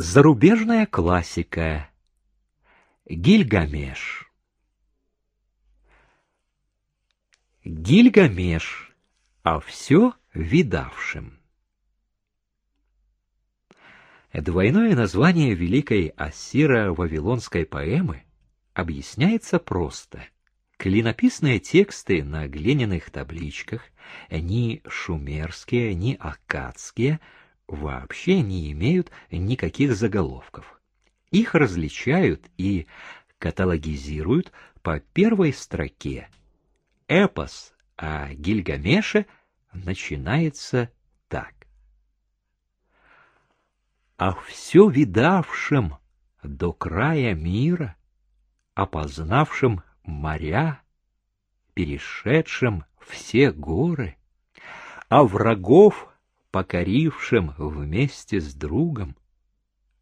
Зарубежная классика. Гильгамеш. Гильгамеш, а все видавшим. Двойное название великой ассиро-вавилонской поэмы объясняется просто. Клинописные тексты на глиняных табличках, ни шумерские, ни аккадские, вообще не имеют никаких заголовков. Их различают и каталогизируют по первой строке. Эпос о Гильгамеше начинается так. «О все видавшем до края мира, опознавшим моря, перешедшим все горы, а врагов покорившим вместе с другом,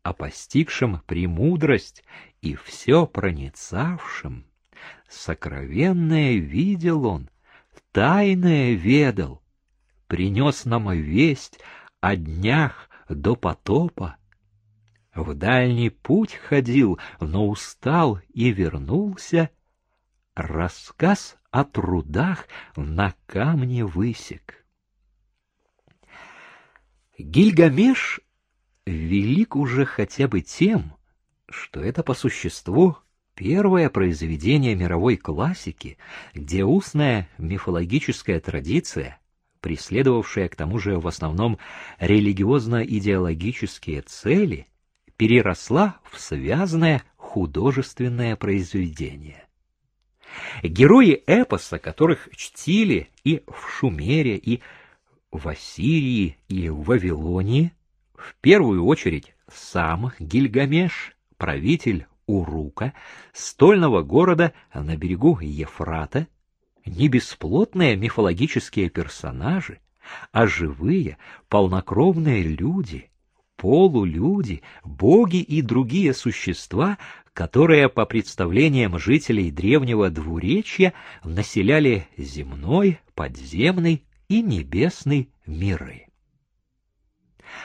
а постигшим премудрость и все проницавшим, сокровенное видел он, тайное ведал, принес нам весть о днях до потопа. В дальний путь ходил, но устал и вернулся. Рассказ о трудах на камне высек. Гильгамеш велик уже хотя бы тем, что это по существу первое произведение мировой классики, где устная мифологическая традиция, преследовавшая к тому же в основном религиозно-идеологические цели, переросла в связанное художественное произведение. Герои эпоса, которых чтили и в Шумере, и в Ассирии и в Вавилонии, в первую очередь сам Гильгамеш, правитель Урука, стольного города на берегу Ефрата, не бесплотные мифологические персонажи, а живые, полнокровные люди, полулюди, боги и другие существа, которые, по представлениям жителей древнего двуречья, населяли земной, подземный и небесный миры.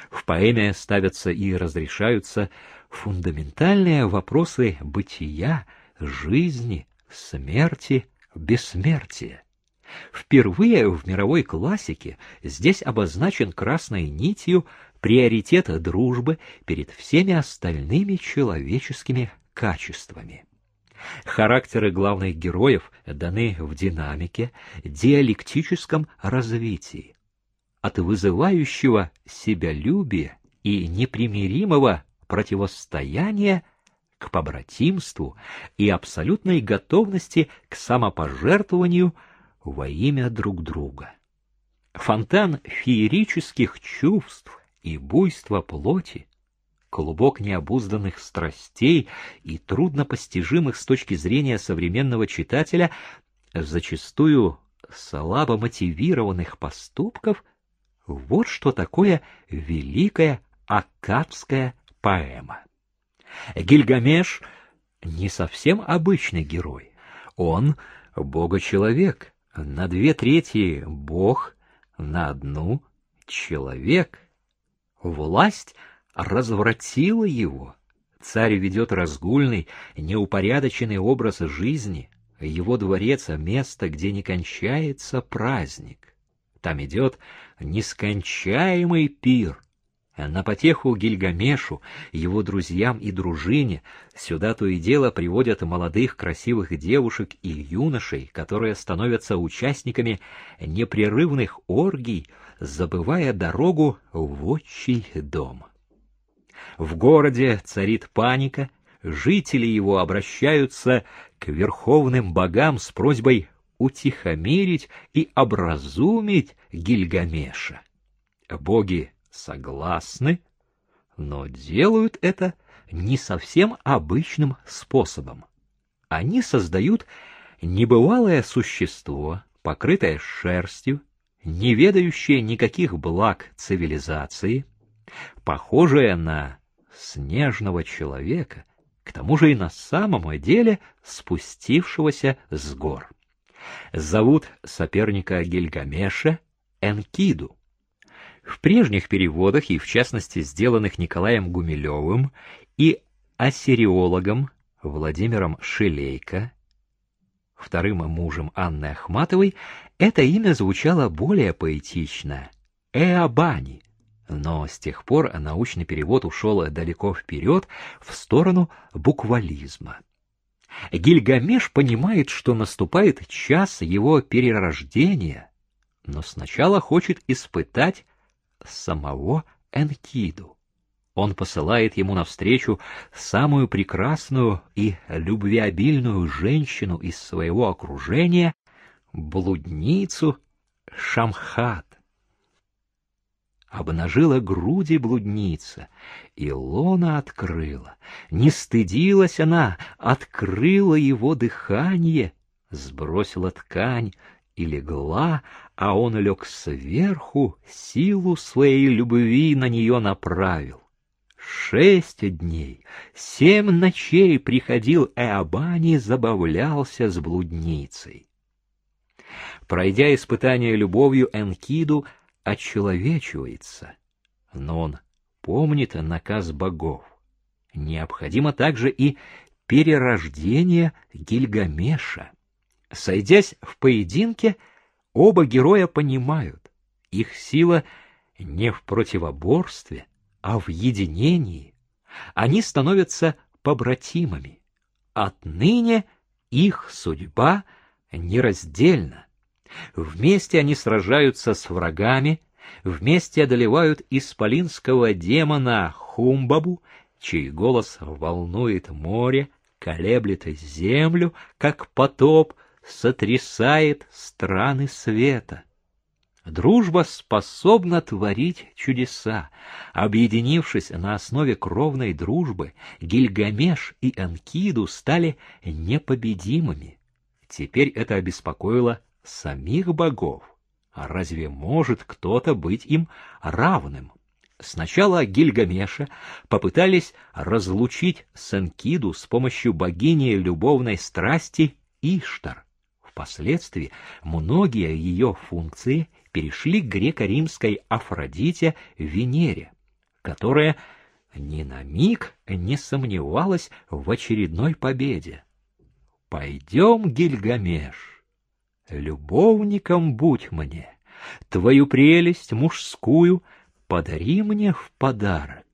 В поэме ставятся и разрешаются фундаментальные вопросы бытия, жизни, смерти, бессмертия. Впервые в мировой классике здесь обозначен красной нитью приоритет дружбы перед всеми остальными человеческими качествами. Характеры главных героев даны в динамике, диалектическом развитии. От вызывающего себялюбия и непримиримого противостояния к побратимству и абсолютной готовности к самопожертвованию во имя друг друга. Фонтан феерических чувств и буйства плоти клубок необузданных страстей и труднопостижимых с точки зрения современного читателя, зачастую слабо мотивированных поступков, вот что такое великая аккадская поэма. Гильгамеш не совсем обычный герой. Он — бога-человек, на две трети — бог, на одну — человек. Власть — развратила его. Царь ведет разгульный, неупорядоченный образ жизни. Его дворец — место, где не кончается праздник. Там идет нескончаемый пир. На потеху Гильгамешу, его друзьям и дружине, сюда то и дело приводят молодых красивых девушек и юношей, которые становятся участниками непрерывных оргий, забывая дорогу в отчий дом. В городе царит паника, жители его обращаются к верховным богам с просьбой утихомирить и образумить Гильгамеша. Боги согласны, но делают это не совсем обычным способом. Они создают небывалое существо, покрытое шерстью, не ведающее никаких благ цивилизации, похожее на снежного человека, к тому же и на самом деле спустившегося с гор. Зовут соперника Гильгамеша Энкиду. В прежних переводах, и в частности сделанных Николаем Гумилевым и ассириологом Владимиром Шелейко, вторым мужем Анны Ахматовой, это имя звучало более поэтично — Эабани. Но с тех пор научный перевод ушел далеко вперед в сторону буквализма. Гильгамеш понимает, что наступает час его перерождения, но сначала хочет испытать самого Энкиду. Он посылает ему навстречу самую прекрасную и любвеобильную женщину из своего окружения, блудницу Шамхат. Обнажила груди блудница, и лона открыла. Не стыдилась она, открыла его дыхание, сбросила ткань и легла, а он лег сверху, силу своей любви на нее направил. Шесть дней, семь ночей приходил Эабани, забавлялся с блудницей. Пройдя испытание любовью, Энкиду очеловечивается, но он помнит наказ богов. Необходимо также и перерождение Гильгамеша. Сойдясь в поединке, оба героя понимают, их сила не в противоборстве, а в единении. Они становятся побратимами. Отныне их судьба нераздельна. Вместе они сражаются с врагами, вместе одолевают исполинского демона Хумбабу, чей голос волнует море, колеблет землю, как потоп, сотрясает страны света. Дружба способна творить чудеса. Объединившись на основе кровной дружбы, Гильгамеш и Анкиду стали непобедимыми. Теперь это обеспокоило самих богов. А разве может кто-то быть им равным? Сначала Гильгамеша попытались разлучить с Энкиду с помощью богини любовной страсти Иштар. Впоследствии многие ее функции перешли к греко-римской Афродите Венере, которая ни на миг не сомневалась в очередной победе. «Пойдем, Гильгамеш, любовником будь мне, твою прелесть мужскую подари мне в подарок.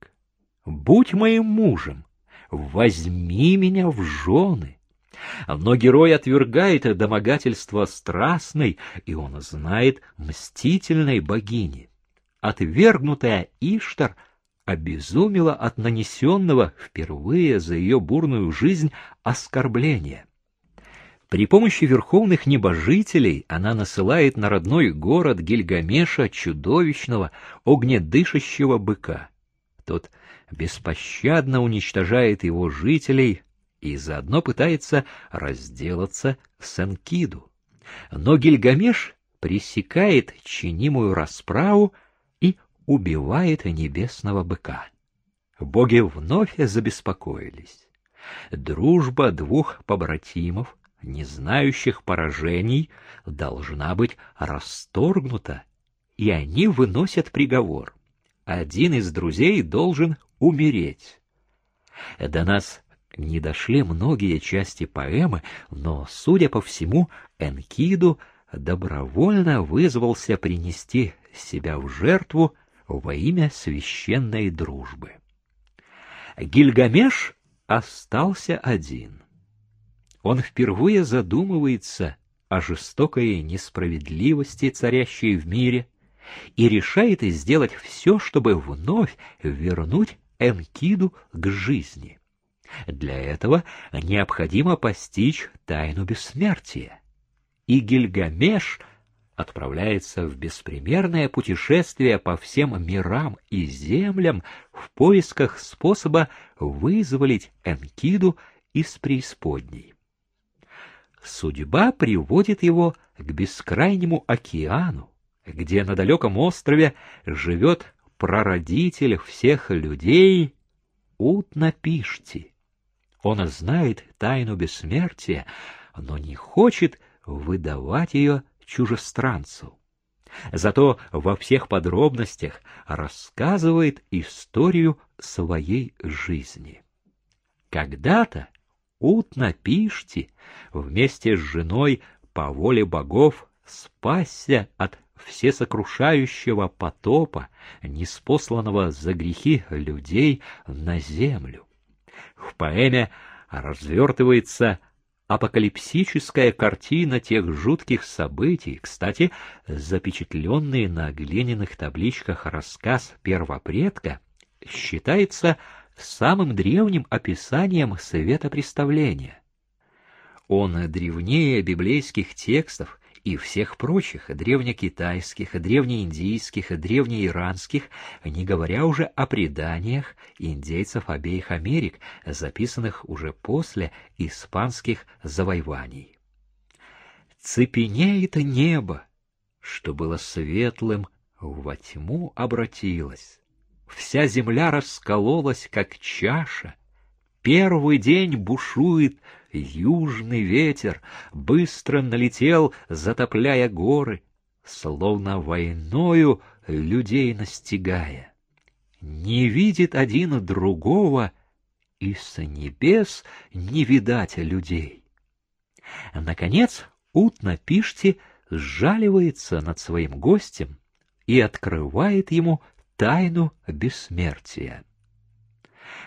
Будь моим мужем, возьми меня в жены». Но герой отвергает домогательство страстной, и он знает мстительной богини. Отвергнутая Иштар обезумела от нанесенного впервые за ее бурную жизнь оскорбления. При помощи верховных небожителей она насылает на родной город Гильгамеша чудовищного огнедышащего быка. Тот беспощадно уничтожает его жителей, и заодно пытается разделаться с Энкиду. Но Гильгамеш пресекает чинимую расправу и убивает небесного быка. Боги вновь забеспокоились. Дружба двух побратимов, не знающих поражений, должна быть расторгнута, и они выносят приговор. Один из друзей должен умереть. До нас не дошли многие части поэмы, но, судя по всему, Энкиду добровольно вызвался принести себя в жертву во имя священной дружбы. Гильгамеш остался один. Он впервые задумывается о жестокой несправедливости, царящей в мире, и решает сделать все, чтобы вновь вернуть Энкиду к жизни. Для этого необходимо постичь тайну бессмертия. И Гильгамеш отправляется в беспримерное путешествие по всем мирам и землям в поисках способа вызволить Энкиду из преисподней. Судьба приводит его к бескрайнему океану, где на далеком острове живет прародитель всех людей Утнапишти. Он знает тайну бессмертия, но не хочет выдавать ее чужестранцу. Зато во всех подробностях рассказывает историю своей жизни. Когда-то Утна Пишти вместе с женой по воле богов спасся от всесокрушающего потопа, неспосланного за грехи людей на землю. В поэме развертывается апокалипсическая картина тех жутких событий, кстати, запечатленный на глиняных табличках рассказ первопредка, считается самым древним описанием светопреставления. Он древнее библейских текстов и всех прочих древнекитайских, древнеиндийских, древнеиранских, не говоря уже о преданиях индейцев обеих Америк, записанных уже после испанских завоеваний. Цепенеет небо, что было светлым, во тьму обратилось. Вся земля раскололась, как чаша. Первый день бушует южный ветер, быстро налетел, затопляя горы, словно войною людей настигая. Не видит один другого, и с небес не видать людей. Наконец, Ут на Пиште сжаливается над своим гостем и открывает ему тайну бессмертия.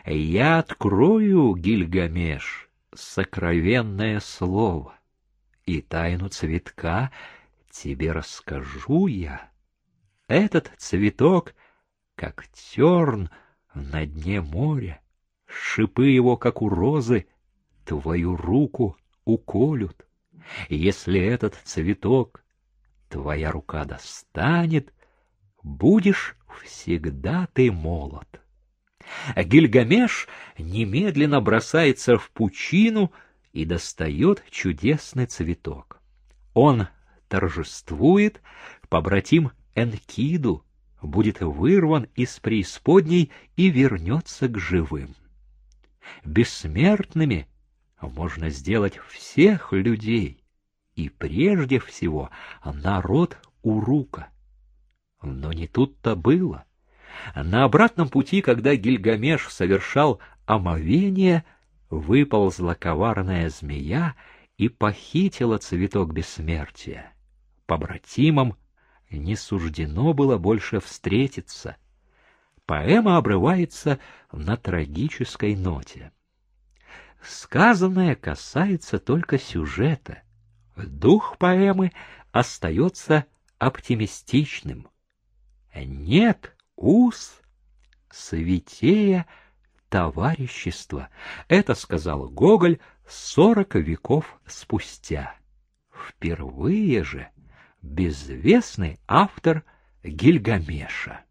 «Я открою, Гильгамеш, сокровенное слово, и тайну цветка тебе расскажу я. Этот цветок, как терн на дне моря, шипы его, как у розы, твою руку уколют. Если этот цветок твоя рука достанет, будешь всегда ты молод. Гильгамеш немедленно бросается в пучину и достает чудесный цветок. Он торжествует, побратим Энкиду будет вырван из преисподней и вернется к живым. Бессмертными можно сделать всех людей, и прежде всего народ Урука. Но не тут-то было. На обратном пути, когда Гильгамеш совершал омовение, выползла коварная змея и похитила цветок бессмертия. Побратимам не суждено было больше встретиться. Поэма обрывается на трагической ноте. Сказанное касается только сюжета. Дух поэмы остается оптимистичным. Нет уз святея товарищества. Это сказал Гоголь сорок веков спустя. Впервые же безвестный автор Гильгамеша.